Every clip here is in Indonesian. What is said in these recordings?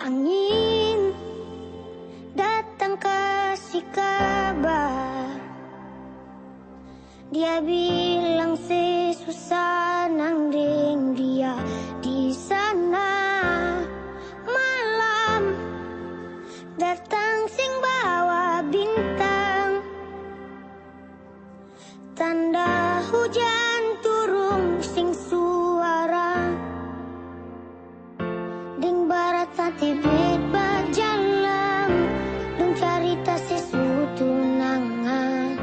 Angin datang kasih kabar. Dia bilang nang deng dia di sana. Malam datang sing bawa bintang. Tanda hujan Sate bet berjalan Dong cerita sesuatu nangan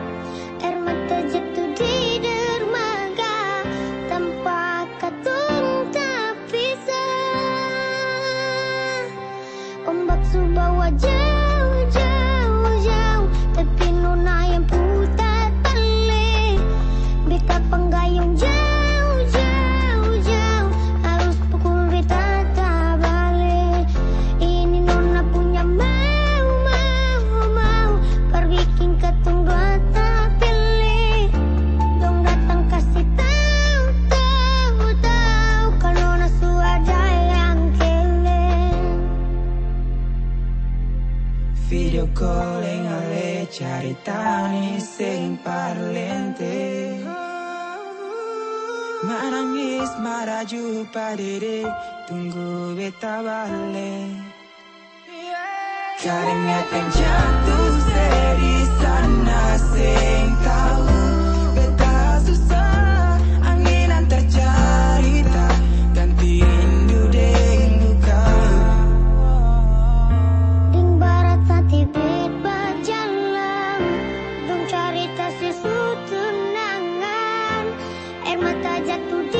Air mata jatuh di dermaga Tanpa katung tak bisa. Ombak subawa jauh Video calling ale cari tani sing marah jumpa dede Tunggu beta balik Keringat yang jatuh Subawa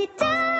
you down.